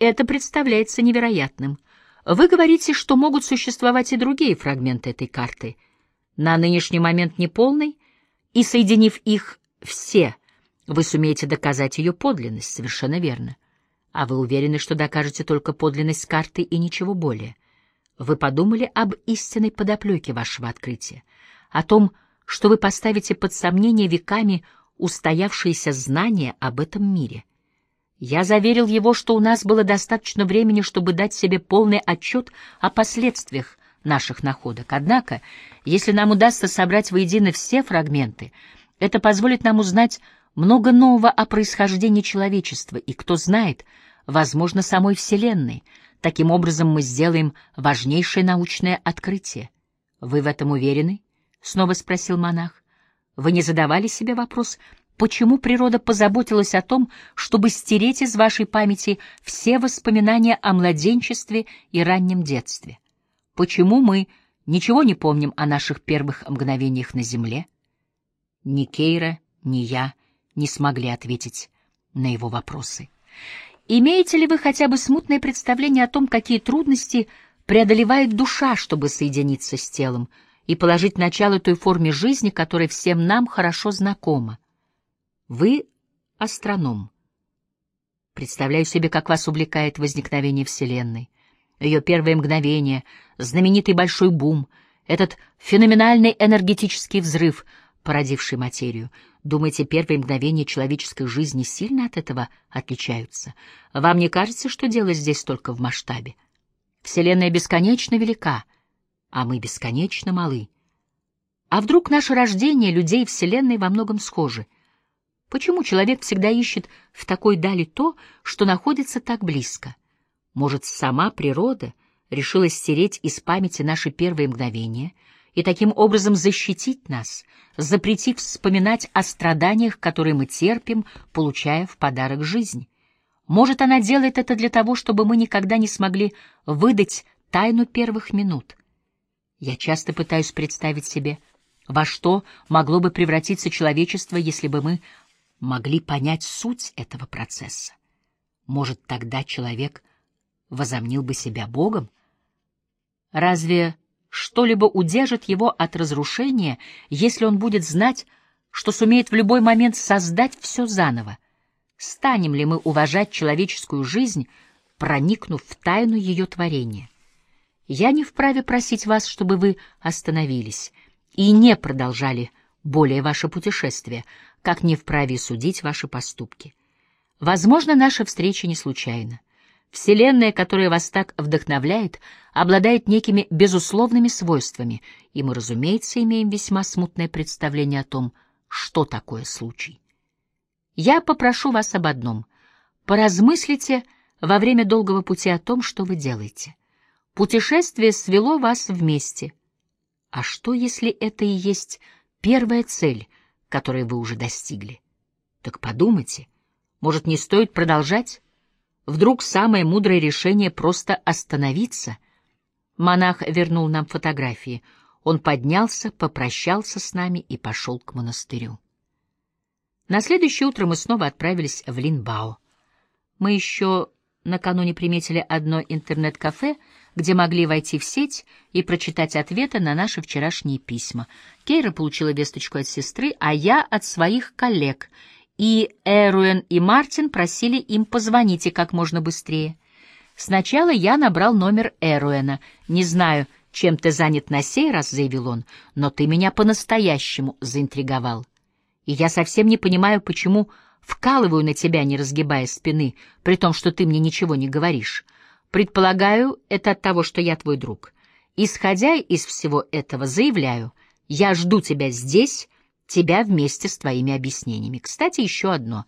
это представляется невероятным. Вы говорите, что могут существовать и другие фрагменты этой карты. На нынешний момент неполный, и, соединив их все, вы сумеете доказать ее подлинность, совершенно верно. А вы уверены, что докажете только подлинность карты и ничего более. Вы подумали об истинной подоплеке вашего открытия, о том, что вы поставите под сомнение веками устоявшиеся знания об этом мире. Я заверил его, что у нас было достаточно времени, чтобы дать себе полный отчет о последствиях наших находок. Однако, если нам удастся собрать воедино все фрагменты, это позволит нам узнать много нового о происхождении человечества и, кто знает, возможно, самой Вселенной. Таким образом мы сделаем важнейшее научное открытие. Вы в этом уверены? — снова спросил монах. Вы не задавали себе вопрос, Почему природа позаботилась о том, чтобы стереть из вашей памяти все воспоминания о младенчестве и раннем детстве? Почему мы ничего не помним о наших первых мгновениях на земле? Ни Кейра, ни я не смогли ответить на его вопросы. Имеете ли вы хотя бы смутное представление о том, какие трудности преодолевает душа, чтобы соединиться с телом и положить начало той форме жизни, которая всем нам хорошо знакома? Вы астроном. Представляю себе, как вас увлекает возникновение Вселенной. Ее первое мгновение, знаменитый большой бум, этот феноменальный энергетический взрыв, породивший материю. Думаете, первые мгновения человеческой жизни сильно от этого отличаются? Вам не кажется, что дело здесь только в масштабе? Вселенная бесконечно велика, а мы бесконечно малы. А вдруг наше рождение людей Вселенной во многом схожи — Почему человек всегда ищет в такой дали то, что находится так близко? Может, сама природа решила стереть из памяти наши первые мгновения и таким образом защитить нас, запретив вспоминать о страданиях, которые мы терпим, получая в подарок жизнь? Может, она делает это для того, чтобы мы никогда не смогли выдать тайну первых минут? Я часто пытаюсь представить себе, во что могло бы превратиться человечество, если бы мы могли понять суть этого процесса. Может, тогда человек возомнил бы себя Богом? Разве что-либо удержит его от разрушения, если он будет знать, что сумеет в любой момент создать все заново? Станем ли мы уважать человеческую жизнь, проникнув в тайну ее творения? Я не вправе просить вас, чтобы вы остановились и не продолжали более ваше путешествие, как не вправе судить ваши поступки. Возможно, наша встреча не случайна. Вселенная, которая вас так вдохновляет, обладает некими безусловными свойствами, и мы, разумеется, имеем весьма смутное представление о том, что такое случай. Я попрошу вас об одном. Поразмыслите во время долгого пути о том, что вы делаете. Путешествие свело вас вместе. А что, если это и есть первая цель, которой вы уже достигли? Так подумайте, может, не стоит продолжать? Вдруг самое мудрое решение — просто остановиться? Монах вернул нам фотографии. Он поднялся, попрощался с нами и пошел к монастырю. На следующее утро мы снова отправились в Линбао. Мы еще накануне приметили одно интернет-кафе, где могли войти в сеть и прочитать ответы на наши вчерашние письма. Кейра получила весточку от сестры, а я — от своих коллег — и Эруэн и Мартин просили им позвонить и как можно быстрее. Сначала я набрал номер Эруэна. «Не знаю, чем ты занят на сей раз», — заявил он, — «но ты меня по-настоящему заинтриговал. И я совсем не понимаю, почему вкалываю на тебя, не разгибая спины, при том, что ты мне ничего не говоришь. Предполагаю, это от того, что я твой друг. Исходя из всего этого, заявляю, я жду тебя здесь, тебя вместе с твоими объяснениями. Кстати, еще одно.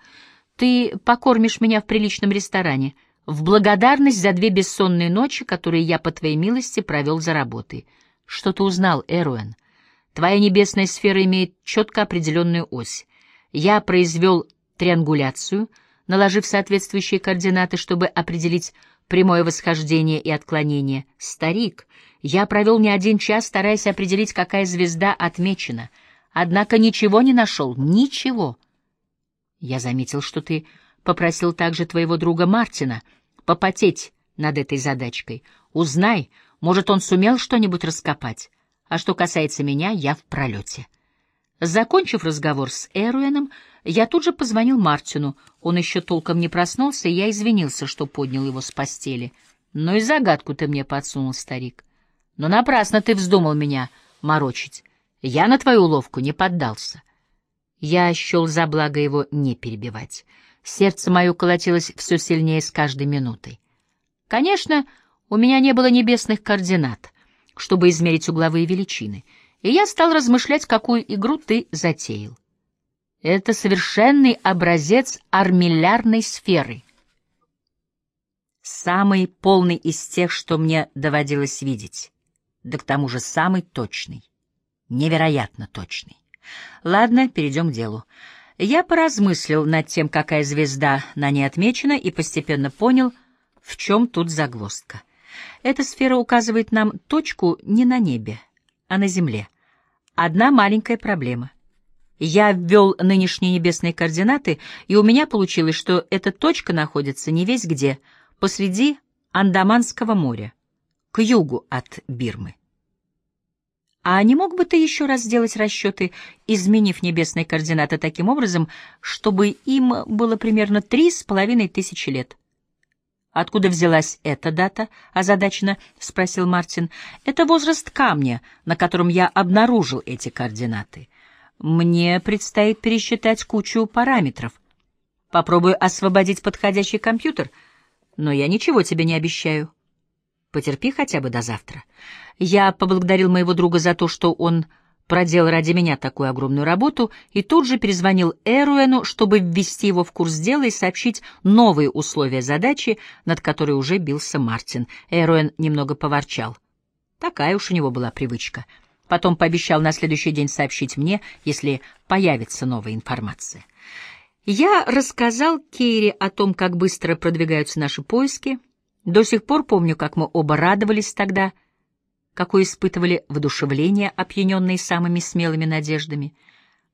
Ты покормишь меня в приличном ресторане в благодарность за две бессонные ночи, которые я, по твоей милости, провел за работой. Что ты узнал, Эруэн? Твоя небесная сфера имеет четко определенную ось. Я произвел триангуляцию, наложив соответствующие координаты, чтобы определить прямое восхождение и отклонение. Старик, я провел не один час, стараясь определить, какая звезда отмечена — однако ничего не нашел, ничего. Я заметил, что ты попросил также твоего друга Мартина попотеть над этой задачкой. Узнай, может, он сумел что-нибудь раскопать. А что касается меня, я в пролете. Закончив разговор с Эруэном, я тут же позвонил Мартину. Он еще толком не проснулся, и я извинился, что поднял его с постели. Ну и загадку ты мне подсунул, старик. Но напрасно ты вздумал меня морочить. Я на твою уловку не поддался. Я счел за благо его не перебивать. Сердце мое колотилось все сильнее с каждой минутой. Конечно, у меня не было небесных координат, чтобы измерить угловые величины, и я стал размышлять, какую игру ты затеял. Это совершенный образец армиллярной сферы. Самый полный из тех, что мне доводилось видеть, да к тому же самый точный невероятно точный. Ладно, перейдем к делу. Я поразмыслил над тем, какая звезда на ней отмечена, и постепенно понял, в чем тут загвоздка. Эта сфера указывает нам точку не на небе, а на Земле. Одна маленькая проблема. Я ввел нынешние небесные координаты, и у меня получилось, что эта точка находится не весь где, посреди Андаманского моря, к югу от Бирмы. А не мог бы ты еще раз сделать расчеты, изменив небесные координаты таким образом, чтобы им было примерно три с половиной тысячи лет? «Откуда взялась эта дата?» — озадаченно спросил Мартин. «Это возраст камня, на котором я обнаружил эти координаты. Мне предстоит пересчитать кучу параметров. Попробую освободить подходящий компьютер, но я ничего тебе не обещаю». Потерпи хотя бы до завтра. Я поблагодарил моего друга за то, что он проделал ради меня такую огромную работу, и тут же перезвонил Эруэну, чтобы ввести его в курс дела и сообщить новые условия задачи, над которой уже бился Мартин. Эруэн немного поворчал. Такая уж у него была привычка. Потом пообещал на следующий день сообщить мне, если появится новая информация. Я рассказал Кейре о том, как быстро продвигаются наши поиски, до сих пор помню, как мы оба радовались тогда, какое испытывали воодушевление, опьяненные самыми смелыми надеждами.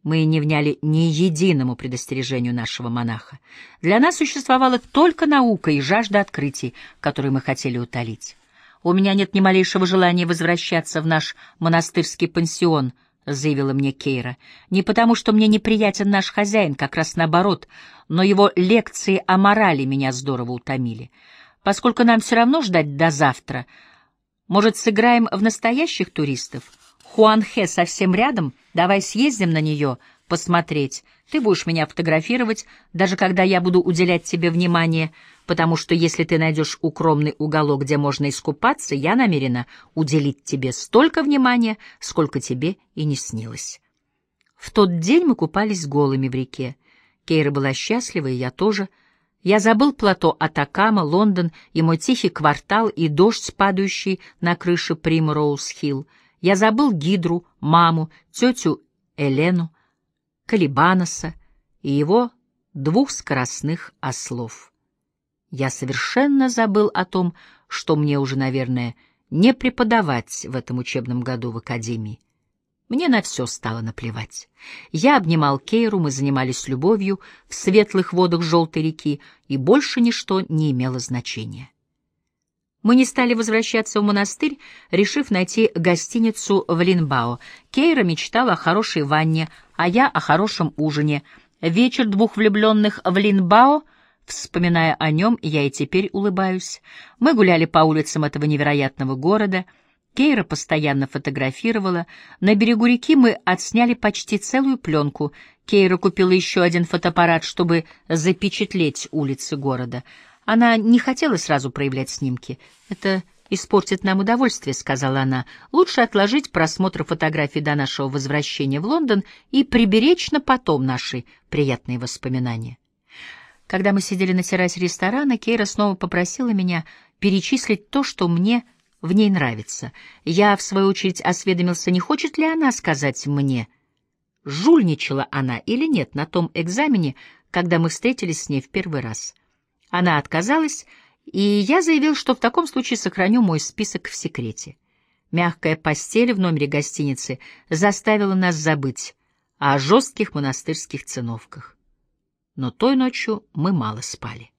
Мы не вняли ни единому предостережению нашего монаха. Для нас существовала только наука и жажда открытий, которые мы хотели утолить. «У меня нет ни малейшего желания возвращаться в наш монастырский пансион», — заявила мне Кейра. «Не потому, что мне неприятен наш хозяин, как раз наоборот, но его лекции о морали меня здорово утомили». Поскольку нам все равно ждать до завтра, Может, сыграем в настоящих туристов? Хуанхэ совсем рядом, давай съездим на нее, посмотреть. Ты будешь меня фотографировать, даже когда я буду уделять тебе внимание, потому что если ты найдешь укромный уголок, где можно искупаться, я намерена уделить тебе столько внимания, сколько тебе и не снилось. В тот день мы купались голыми в реке. Кейра была счастлива, и я тоже. Я забыл плато Атакама, Лондон и мой тихий квартал, и дождь, падающий на крыше Примроуз-Хилл. Я забыл Гидру, маму, тетю Элену, Калибаноса и его двух скоростных ослов. Я совершенно забыл о том, что мне уже, наверное, не преподавать в этом учебном году в академии. Мне на все стало наплевать. Я обнимал Кейру, мы занимались любовью в светлых водах желтой реки, и больше ничто не имело значения. Мы не стали возвращаться в монастырь, решив найти гостиницу в Линбао. Кейра мечтала о хорошей ванне, а я о хорошем ужине. Вечер двух влюбленных в Линбао, вспоминая о нем, я и теперь улыбаюсь. Мы гуляли по улицам этого невероятного города. Кейра постоянно фотографировала. На берегу реки мы отсняли почти целую пленку. Кейра купила еще один фотоаппарат, чтобы запечатлеть улицы города. Она не хотела сразу проявлять снимки. «Это испортит нам удовольствие», — сказала она. «Лучше отложить просмотр фотографий до нашего возвращения в Лондон и приберечь на потом наши приятные воспоминания». Когда мы сидели на террасе ресторана, Кейра снова попросила меня перечислить то, что мне в ней нравится. Я, в свою очередь, осведомился, не хочет ли она сказать мне, жульничала она или нет на том экзамене, когда мы встретились с ней в первый раз. Она отказалась, и я заявил, что в таком случае сохраню мой список в секрете. Мягкая постель в номере гостиницы заставила нас забыть о жестких монастырских циновках. Но той ночью мы мало спали.